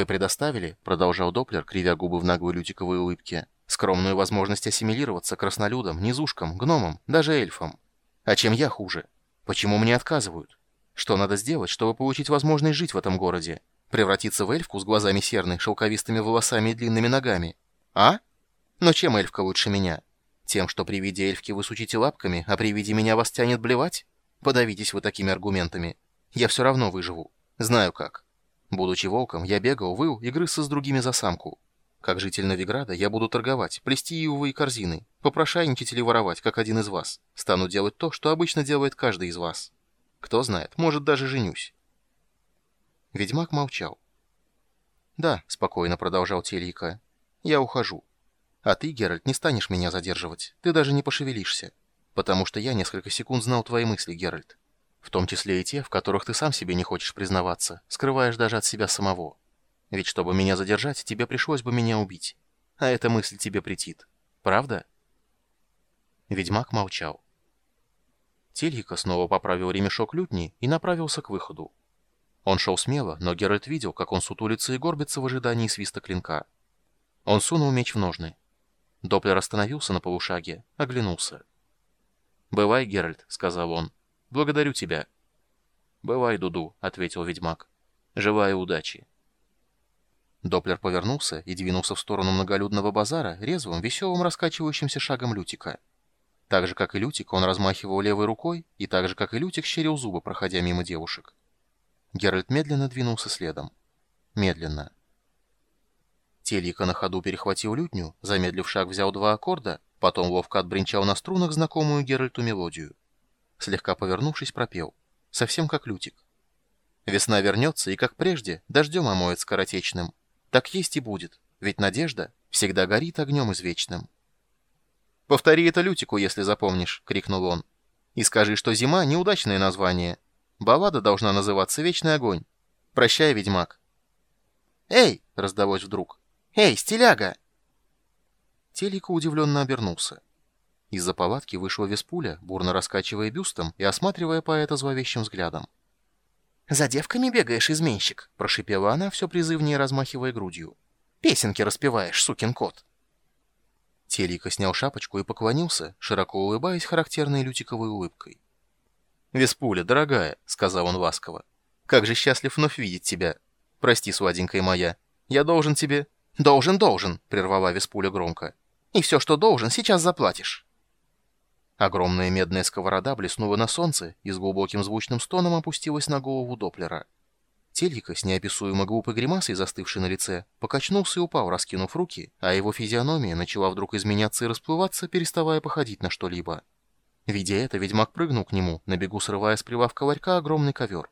«Вы предоставили», — продолжал Доплер, кривя губы в наглой лютиковой улыбке, «скромную возможность ассимилироваться краснолюдам, низушкам, гномам, даже эльфам. А чем я хуже? Почему мне отказывают? Что надо сделать, чтобы получить возможность жить в этом городе? Превратиться в эльфку с глазами серной, шелковистыми волосами и длинными ногами? А? Но чем эльфка лучше меня? Тем, что при виде эльфки вы сучите лапками, а при виде меня вас тянет блевать? Подавитесь вы такими аргументами. Я все равно выживу. Знаю как. Будучи волком, я бегал, выл и грызся с другими за самку. Как житель Новиграда я буду торговать, плести ивовые корзины, попрошайничать или воровать, как один из вас. Стану делать то, что обычно делает каждый из вас. Кто знает, может, даже женюсь. Ведьмак молчал. «Да», — спокойно продолжал Телика, — «я ухожу. А ты, Геральт, не станешь меня задерживать. Ты даже не пошевелишься. Потому что я несколько секунд знал твои мысли, Геральт. В том числе и те, в которых ты сам себе не хочешь признаваться, скрываешь даже от себя самого. Ведь чтобы меня задержать, тебе пришлось бы меня убить. А эта мысль тебе претит. Правда?» Ведьмак молчал. Тельика снова поправил ремешок лютни и направился к выходу. Он шел смело, но Геральт видел, как он сутулится и горбится в ожидании свиста клинка. Он сунул меч в ножны. Доплер остановился на полушаге, оглянулся. «Бывай, Геральт», — сказал он. «Благодарю тебя». «Бывай, Дуду», — ответил ведьмак. «Желаю удачи». Доплер повернулся и двинулся в сторону многолюдного базара резвым, веселым, раскачивающимся шагом Лютика. Так же, как и Лютик, он размахивал левой рукой, и так же, как и Лютик, щерил зубы, проходя мимо девушек. Геральт медленно двинулся следом. Медленно. Телика на ходу перехватил лютню, замедлив шаг взял два аккорда, потом ловко отбринчал на струнах знакомую Геральту мелодию. Слегка повернувшись, пропел. Совсем как лютик. Весна вернется, и, как прежде, дождем омоет скоротечным. Так есть и будет, ведь надежда всегда горит огнем извечным. «Повтори это Лютику, если запомнишь», — крикнул он. «И скажи, что зима — неудачное название. Баллада должна называться «Вечный огонь». Прощай, ведьмак». «Эй!» — раздалось вдруг. «Эй, стиляга!» Телика удивленно обернулся. Из-за палатки вышла Веспуля, бурно раскачивая бюстом и осматривая поэта зловещим взглядом. «За девками бегаешь, изменщик!» — прошипела она, все призывнее размахивая грудью. «Песенки распеваешь, сукин кот!» Телика снял шапочку и поклонился, широко улыбаясь характерной лютиковой улыбкой. «Веспуля, дорогая», — сказал он ласково, — «как же счастлив вновь видеть тебя. Прости, сладенькая моя, я должен тебе...» «Должен, должен», — прервала Веспуля громко. «И все, что должен, сейчас заплатишь». Огромная медная сковорода блеснула на солнце и с глубоким звучным стоном опустилась на голову Доплера. Тельика, с неописуемо глупой гримасой, застывшей на лице, покачнулся и упал, раскинув руки, а его физиономия начала вдруг изменяться и расплываться, переставая походить на что-либо. Видя это, ведьмак прыгнул к нему, на бегу срывая с прилавка ларька огромный ковер.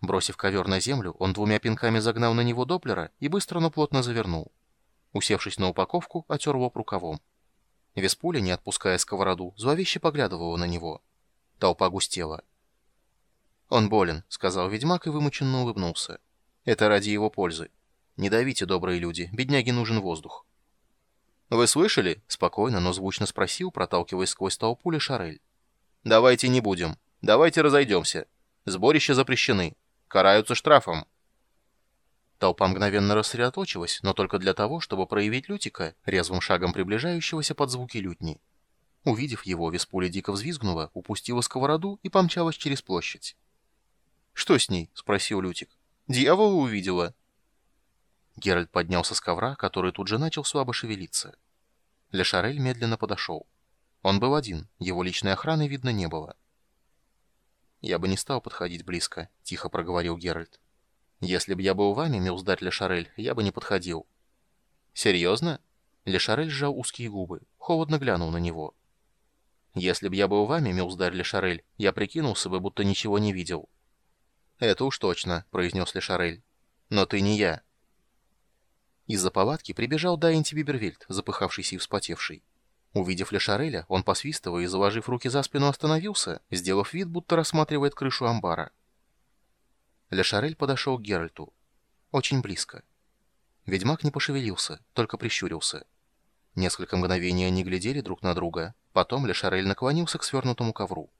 Бросив ковер на землю, он двумя пинками загнал на него Доплера и быстро, но плотно завернул. Усевшись на упаковку, отер лоб рукавом. Веспуля, не отпуская сковороду, зловеще поглядывала на него. Толпа густела. «Он болен», — сказал ведьмак и вымученно улыбнулся. «Это ради его пользы. Не давите, добрые люди, бедняге нужен воздух». «Вы слышали?» — спокойно, но звучно спросил, проталкиваясь сквозь толпу Лешарель. «Давайте не будем. Давайте разойдемся. Сборища запрещены. Караются штрафом». Толпа мгновенно рассредоточилась, но только для того, чтобы проявить Лютика, резвым шагом приближающегося под звуки лютни. Увидев его, Веспуля дико взвизгнула, упустила сковороду и помчалась через площадь. «Что с ней?» — спросил Лютик. «Дьявола увидела». Геральт поднялся с ковра, который тут же начал слабо шевелиться. Лешарель медленно подошел. Он был один, его личной охраны видно не было. «Я бы не стал подходить близко», — тихо проговорил Геральт. «Если бы я был вами, милздарь Лешарель, я бы не подходил». «Серьезно?» Лешарель сжал узкие губы, холодно глянул на него. «Если бы я был вами, милздарь Лешарель, я прикинулся бы, будто ничего не видел». «Это уж точно», — произнес Лешарель. «Но ты не я». Из-за палатки прибежал Дайнти Бибервельд, запыхавшийся и вспотевший. Увидев Лешареля, он, посвистывая и заложив руки за спину, остановился, сделав вид, будто рассматривает крышу амбара. Лешарель подошел к Геральту. Очень близко. Ведьмак не пошевелился, только прищурился. Несколько мгновений они глядели друг на друга, потом Лешарель наклонился к свернутому ковру.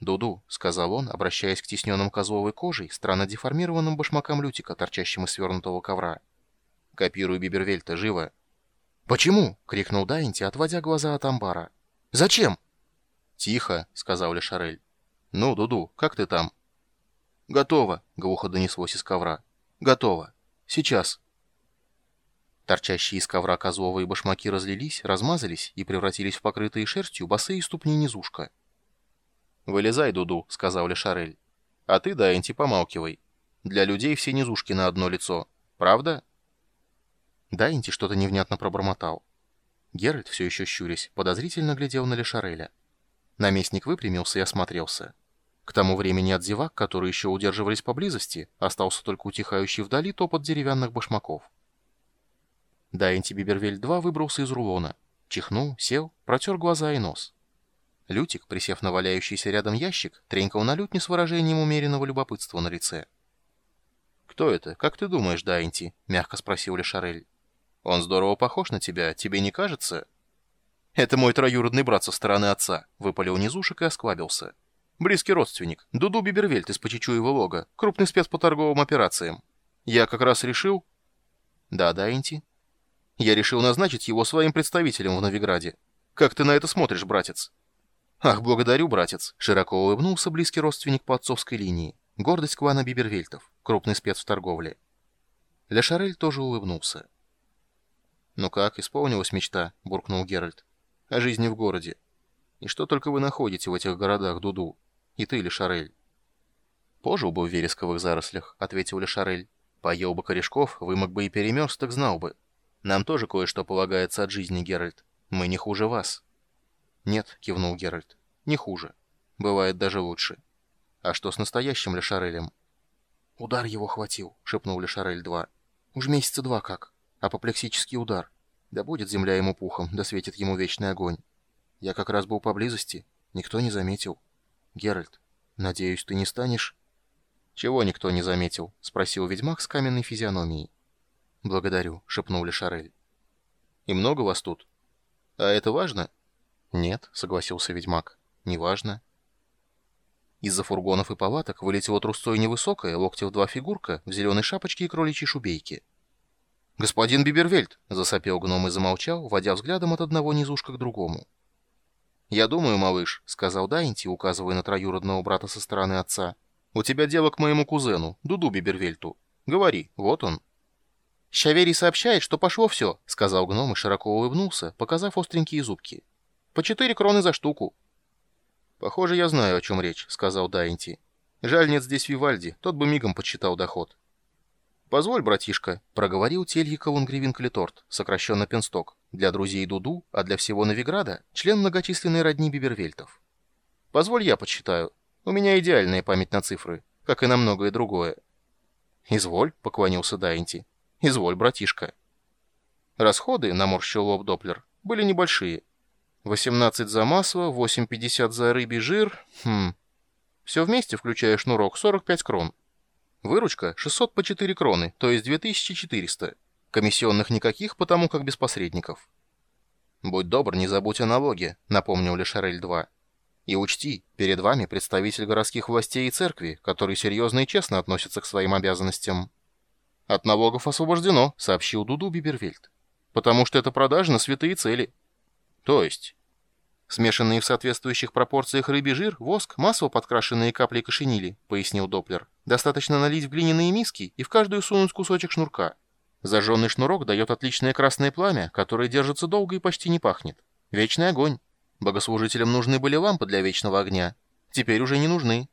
«Дуду», — сказал он, обращаясь к тисненным козловой кожей, странно деформированным башмакам Лютика, торчащим из свернутого ковра. «Копируй Бибервельта, живо!» «Почему?» — крикнул Дайнти, отводя глаза от амбара. «Зачем?» «Тихо», — сказал Лешарель. «Ну, Дуду, как ты там?» «Готово», — глухо донеслось из ковра. «Готово. Сейчас». Торчащие из ковра козловые башмаки разлились, размазались и превратились в покрытые шерстью босые ступни низушка. «Вылезай, Дуду», — сказал Лешарель. «А ты, Дайнти, помалкивай. Для людей все низушки на одно лицо. Правда?» Дайнти что-то невнятно пробормотал. Геральт, все еще щурясь, подозрительно глядел на Лешареля. Наместник выпрямился и осмотрелся. К тому времени от зевак, которые еще удерживались поблизости, остался только утихающий вдали топот деревянных башмаков. Дайнти Бибервель-2 выбрался из рулона. Чихнул, сел, протер глаза и нос. Лютик, присев на валяющийся рядом ящик, тренькал на лютне с выражением умеренного любопытства на лице. «Кто это? Как ты думаешь, Дайнти?» — мягко спросил Лешарель. Он здорово похож на тебя, тебе не кажется?» «Это мой троюродный брат со стороны отца», — выпалил низушек и осклабился. «Близкий родственник, Дуду Бибервельт из Почечуева лога, крупный спец по торговым операциям. Я как раз решил...» «Да, да, Инти?» «Я решил назначить его своим представителем в Новиграде. Как ты на это смотришь, братец?» «Ах, благодарю, братец!» — широко улыбнулся близкий родственник по отцовской линии. Гордость клана Бибервельтов, крупный спец в торговле. Ля Шарель тоже улыбнулся. «Ну как, исполнилась мечта?» — буркнул Геральт. «О жизни в городе. И что только вы находите в этих городах, Дуду? И ты, Лешарель?» «Пожил бы в вересковых зарослях», — ответил Лешарель. «Поел бы корешков, вымок бы и перемерз, так знал бы. Нам тоже кое-что полагается от жизни, Геральт. Мы не хуже вас». «Нет», — кивнул Геральт, — «не хуже. Бывает даже лучше. А что с настоящим Лешарелем?» «Удар его хватил», — шепнул Лешарель-2. «Уж месяца два как» апоплексический удар. Да будет земля ему пухом, да светит ему вечный огонь. Я как раз был поблизости, никто не заметил. Геральт, надеюсь, ты не станешь...» «Чего никто не заметил?» — спросил ведьмак с каменной физиономией. «Благодарю», — шепнул Лешарель. «И много вас тут? А это важно?» «Нет», — согласился ведьмак, — «не важно». Из-за фургонов и палаток вылетела трусцой невысокая, локтев два фигурка, в зеленой шапочке и кроличьей шубейке. «Господин Бибервельд!» — засопел гном и замолчал, водя взглядом от одного низушка к другому. «Я думаю, малыш», — сказал Дайнти, указывая на троюродного брата со стороны отца, — «у тебя дело к моему кузену, Дуду Бибервельту. Говори, вот он». «Щаверий сообщает, что пошло все», — сказал гном и широко улыбнулся, показав остренькие зубки. «По четыре кроны за штуку». «Похоже, я знаю, о чем речь», — сказал Дайнти. «Жаль, нет здесь Вивальди, тот бы мигом подсчитал доход». «Позволь, братишка», — проговорил Тельгика Лунгривин Клиторт, сокращенно Пенсток, для друзей Дуду, а для всего Новиграда — член многочисленной родни Бибервельтов. «Позволь я подсчитаю. У меня идеальная память на цифры, как и на многое другое». «Изволь», — поклонился Дайнти. «Изволь, братишка». Расходы, наморщил лоб Доплер, были небольшие. 18 за масло, 8,50 за рыбий жир, хм... Все вместе, включая шнурок, 45 крон. Выручка 600 по 4 кроны, то есть 2400. Комиссионных никаких, потому как без посредников. «Будь добр, не забудь о налоге», — напомнил Лешарель-2. «И учти, перед вами представитель городских властей и церкви, который серьезно и честно относится к своим обязанностям». «От налогов освобождено», — сообщил Дуду Бибервельд. «Потому что это продажа на святые цели». «То есть?» «Смешанные в соответствующих пропорциях рыбий жир, воск, масло, подкрашенные каплей кошенили», — пояснил Доплер. «Достаточно налить в глиняные миски и в каждую сунуть кусочек шнурка. Зажженный шнурок дает отличное красное пламя, которое держится долго и почти не пахнет. Вечный огонь. Богослужителям нужны были лампы для вечного огня. Теперь уже не нужны».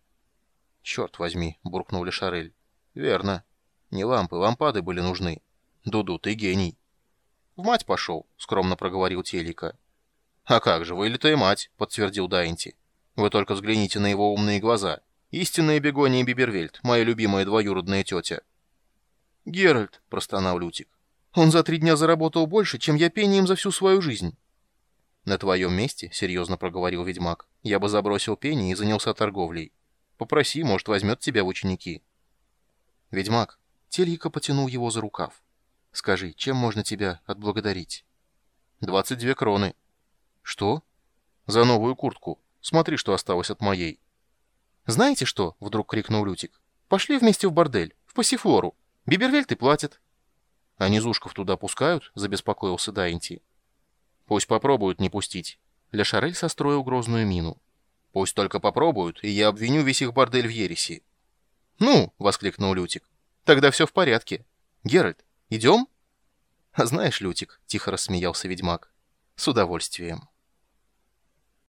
«Черт возьми», — буркнул Шарель. «Верно. Не лампы, лампады были нужны. Дуду, ты гений». «В мать пошел», — скромно проговорил Телика. «А как же, вылитая мать», — подтвердил Дайнти. «Вы только взгляните на его умные глаза. Истинная бегония Бибервельд, моя любимая двоюродная тетя». «Геральт», — простонал Лютик, — «он за три дня заработал больше, чем я пением за всю свою жизнь». «На твоем месте», — серьезно проговорил ведьмак, — «я бы забросил пение и занялся торговлей. Попроси, может, возьмет тебя в ученики». «Ведьмак», — Тельика потянул его за рукав. «Скажи, чем можно тебя отблагодарить?» «Двадцать две кроны», «Что?» «За новую куртку. Смотри, что осталось от моей». «Знаете что?» — вдруг крикнул Лютик. «Пошли вместе в бордель, в Пассифлору. Бибервельты платят». «А низушков туда пускают?» — забеспокоился Дайнти. «Пусть попробуют не пустить». Ля Шарель состроил грозную мину. «Пусть только попробуют, и я обвиню весь их бордель в ереси». «Ну!» — воскликнул Лютик. «Тогда все в порядке. Геральт, идем?» «А знаешь, Лютик», — тихо рассмеялся ведьмак, — «с удовольствием».